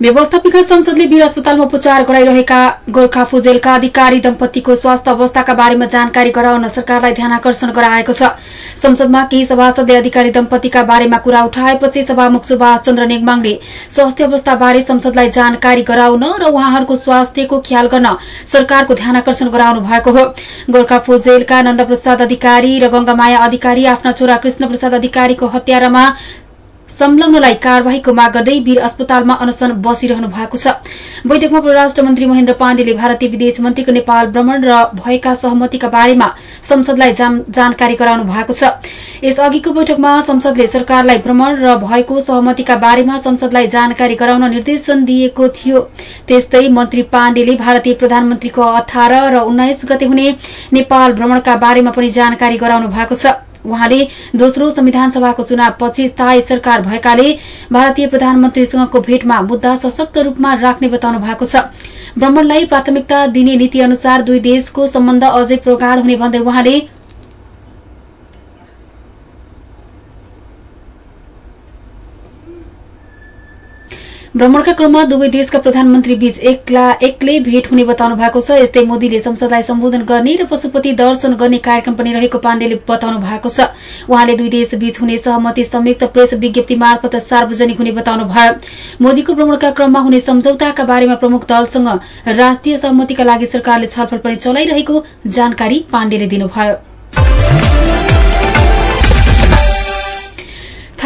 व्यवस्थापिका संसदले वीर अस्पतालमा उपचार गराइरहेका गोर्खा फुजेलका अधिकारी दम्पतिको स्वास्थ्य अवस्थाका बारेमा जानकारी गराउन सरकारलाई ध्यान आकर्षण गराएको छ। संसदमा केही सभासदले अधिकारी दम्पतिका बारेमा कुरा उठाएपछि सभामुख सुभाष चन्द्र नेगमाङले स्वास्थ्य अवस्थाबारे संसदलाई जानकारी गराउन र उहाँहरूको स्वास्थ्यको ख्याल गर्न सरकारको ध्यान आकर्षण गराउनु भएको हो। गोर्खा फुजेलका नन्दप्रसाद अधिकारी र गंगामाया अधिकारी आफ्ना छोरा कृष्ण अधिकारीको हत्यारामा संलग्नलाई कार्यवाहीको माग गर्दै वीर अस्पतालमा अनशन बसिरहनु भएको छ। बैठकमा परराष्ट्र मन्त्री महेन्द्र पाण्डेले भारतीय विदेश मन्त्रीको नेपाल भ्रमण र भएका सहमतिका बारेमा संसदलाई जानकारी गराउनु भएको छ। यसअघिको बैठकमा संसदले सरकारलाई भ्रमण र भएको सहमतिका बारेमा संसदलाई जानकारी गराउन निर्देशन दिएको थियो। त्यस्तै मन्त्री पाण्डेले भारतीय प्रधानमन्त्रीको अठार र उन्नाइस गते हुने नेपाल भ्रमणका बारेमा पनि जानकारी गराउनु भएको छ। उहाँले दोस्रो संविधान सभाको चुनावपछि स्थायी सरकार भएकाले भारतीय प्रधानमन्त्रीसँगको भेटमा मुद्दा सशक्त रूपमा राख्ने बताउनु भएको छ। भ्रमणलाई प्राथमिकता दिने नीति अनुसार दुई देशको सम्बन्ध अझै प्रगाढ़ हुने भन्दै उहाँले भ्रमणका क्रममा दुवै देशका प्रधानमन्त्री बीच एक्लै भेट हुने बताउनु भएको छ। यस्तै मोदीले संसदलाई सम्बोधन गर्ने र पशुपति दर्शन गर्ने कार्यक्रम पनि रहेको पाण्डेले बताउनु भएको छ। उहाँले दुई देश बीच हुने सहमति संयुक्त प्रेस विज्ञप्ति मार्फत सार्वजनिक हुने बताउनु भयो। मोदीको भ्रमणका क्रममा हुने सम्झौताका बारेमा प्रमुख दलसँग राष्ट्रिय सहमतिका लागि सरकारले छलफल पनि चलाइरहेको जानकारी पाण्डेले दिनुभयो।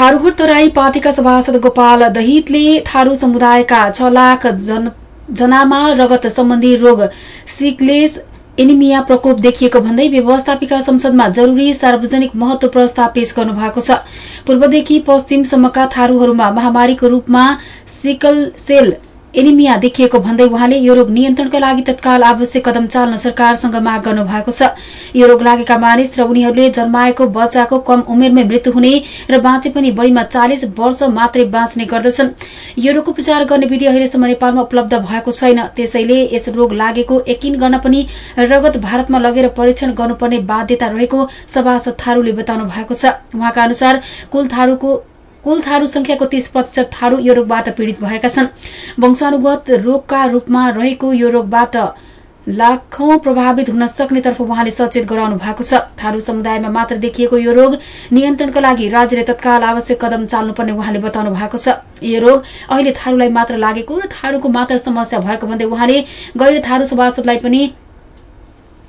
थारूहोर तराई पार्टीका सभासद गोपाल दहितले थारू समुदायका छ लाख जनामा रगत सम्बन्धी रोग सिक्लेस एनिमिया प्रकोप देखिएको भन्दै व्यवस्थापिका संसदमा जरूरी सार्वजनिक महत्व प्रस्ताव पेश गर्नु भएको छ। पूर्वदेखि पश्चिमसम्मका थारूहरूमा महामारीको रूपमा सिकल सेल एनिमिया देखिएको भन्दै उहाँले यो रोग नियन्त्रणका लागि तत्काल आवश्यक कदम चाल्न सरकारसँग माग गर्नु भएको छ। यो रोग लागेका मानिस र उनीहरूले जन्माएको बच्चाको कम उमेरमै मृत्यु हुने र बाँचे पनि बढ़ीमा चालिस वर्ष मात्रै बाँच्ने गर्दछन्। यो रोगको उपचार गर्ने विधि अहिलेसम्म नेपालमा उपलब्ध भएको छैन। त्यसैले यस रोग लागेको यकिन गर्न पनि रगत भारतमा लगेर परीक्षण गर्नुपर्ने बाध्यता रहेको सभासद थारूले बताउनु भएको छ। उहाँका अनुसार कुल थारूको कुल थारू संख्याको तीस प्रतिशत थारू यो रोगबाट पीड़ित भएका छन्। वंशानुगत रोगका रूपमा रहेको यो रोगबाट लाखौं प्रभावित हुन सक्ने तर्फ उहाँले सचेत गराउनु भएको छ। थारू समुदायमा मात्र देखिएको यो रोग नियन्त्रणका लागि राज्यले तत्काल आवश्यक कदम चाल्नुपर्ने उहाँले बताउनु भएको छ। यो रोग अहिले थारूलाई मात्र लागेको र थारूको मात्र समस्या भएको भन्दै उहाँले गैर थारू सभासदलाई पनि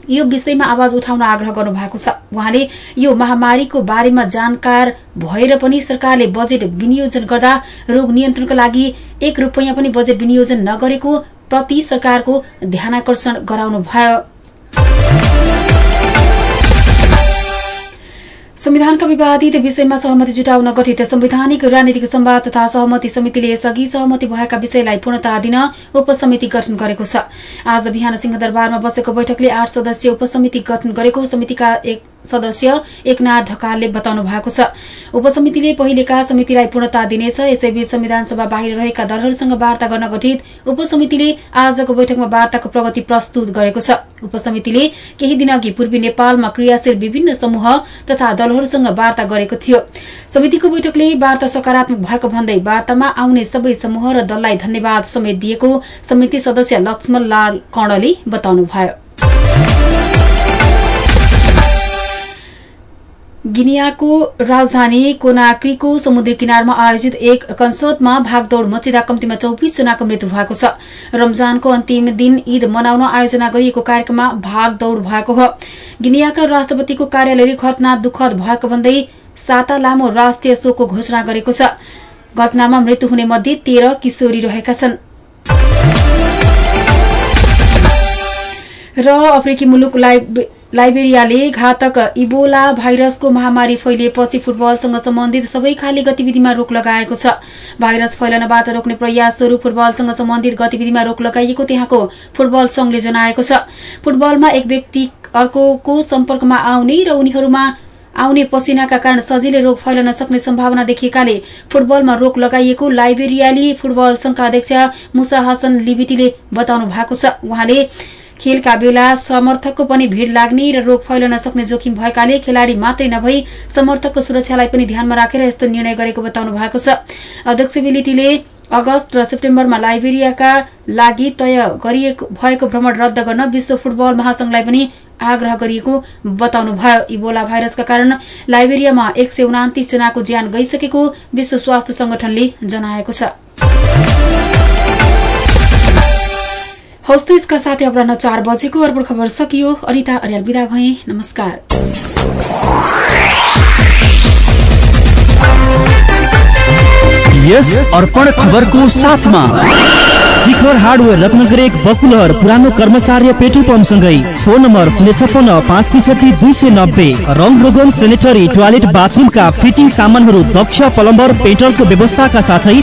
यो विषयमा आवाज उठाउन आग्रह गर्नु भएको छ। उहाँले यो महामारीको बारेमा जानकार भएर पनि सरकारले बजेट विनियोजन गर्दा रोग नियन्त्रणका लागि एक रूपियाँ पनि बजेट विनियोजन नगरेको प्रति सरकारको ध्यानकर्षण गराउनु भयो संविधानका विवादित विषयमा सहमति जुटाउन गठित संवैधानिक राजनीतिक सम्वाद तथा सहमति समितिले यसअघि सहमति भएका विषयलाई पूर्णता दिन उपसमिति गठन गरेको छ। आज बिहान सिंहदरबारमा बसेको बैठकले आठ सदस्यीय उपसमिति गठन गरेको समितिका एक सदस्य एकनाथ ढकालले बताउनु भएको छ। उपसमितिले पहिलेका समितिलाई पूर्णता दिनेछ यसैबीच संविधान सभा बाहिर रहेका दलहरूसँग वार्ता गर्न गठित उपसमितिले आजको बैठकमा वार्ताको प्रगति प्रस्तुत गरेको छ। उपसमितिले केही दिनअघि पूर्वी नेपालमा क्रियाशील विभिन्न समूह तथा दलहरूसँग वार्ता गरेको थियो। समितिको बैठकले वार्ता सकारात्मक भएको भन्दै वार्तामा आउने सबै समूह र दललाई धन्यवाद समेत दिएको समिति सदस्य लक्ष्मण लाल कर्णले बताउनुभयो। गिनियाको राजधानी कोनाक्रीको समुद्री किनारमा आयोजित एक कन्सर्टमा भागदौड़ मचिँदा कम्तीमा चौबिस जनाको मृत्यु भएको छ। रमजानको अन्तिम दिन ईद मनाउन आयोजना गरिएको कार्यक्रममा भागदौड़ भएको हो। गिनियाका राष्ट्रपतिको कार्यालयले घटना दुखद भएको भन्दै साता लामो राष्ट्रिय शोकको घोषणा गरेको छ। घटनामा मृत्यु हुने मध्ये तेह्र किशोरी रहेका छन्। र अफ्रिकी मुलुक लाइबेरियाले घातक इबोला भाइरसको महामारी फैलिएपछि फुटबलसँग सम्बन्धित सबै खाले गतिविधिमा रोक लगाएको छ। भाइरस फैलनबाट रोक्ने प्रयास स्वरूप फुटबलसँग सम्बन्धित गतिविधिमा रोक लगाइएको त्यहाँको फुटबल संघले जनाएको छ। फुटबलमा एक व्यक्ति अर्को सम्पर्कमा आउने र उनीहरूमा आउने पसिनाका कारण सजिलै रोग फैलन सक्ने सम्भावना देखिएकाले फुटबलमा रोक लगाइएको लाइबेरियाली फुटबल संघका अध्यक्ष मुसा हसन लिबिटीले बताउनु भएको छ। उहाँले खेलका बेला समर्थकको पनि भीड़ लाग्ने र रोग फैलन सक्ने जोखिम भएकाले खेलाड़ी मात्रै नभई समर्थकको सुरक्षालाई पनि ध्यानमा राखेर यस्तो निर्णय गरेको बताउनु भएको छ। अध्यक्ष बिलिटीले अगस्त र सेप्टेम्बरमा लाइबेरियाका लागि तय भएको भ्रमण रद्द गर्न विश्व फुटबल महासंघलाई पनि आग्रह गरिएको बताउनुभयो इबोला भाइरसका कारण लाइबेरियामा एक सय उनातिस जनाको ज्यान गइसकेको विश्व स्वास्थ्य संगठनले जनाएको छ। हौस् यसका साथै अपराह चार बजेको अर्पण खबर सकियो। अनिता अर्याल विदा भए। नमस्कार। यस अर्पण खबरको साथमा शिखर हार्डवेयर रत्नगर एक बकुलहर पुरानो कर्मचार्य पेट्रोल पम्पसँगै फोन नम्बर शून्य छप्पन्न पाँच त्रिसठी दुई सय नब्बे रङ रोगन सेनेटरी टोयलेट बाथरुमका फिटिङ सामानहरू दक्ष प्लम्बर पेट्रोलको व्यवस्थाका साथै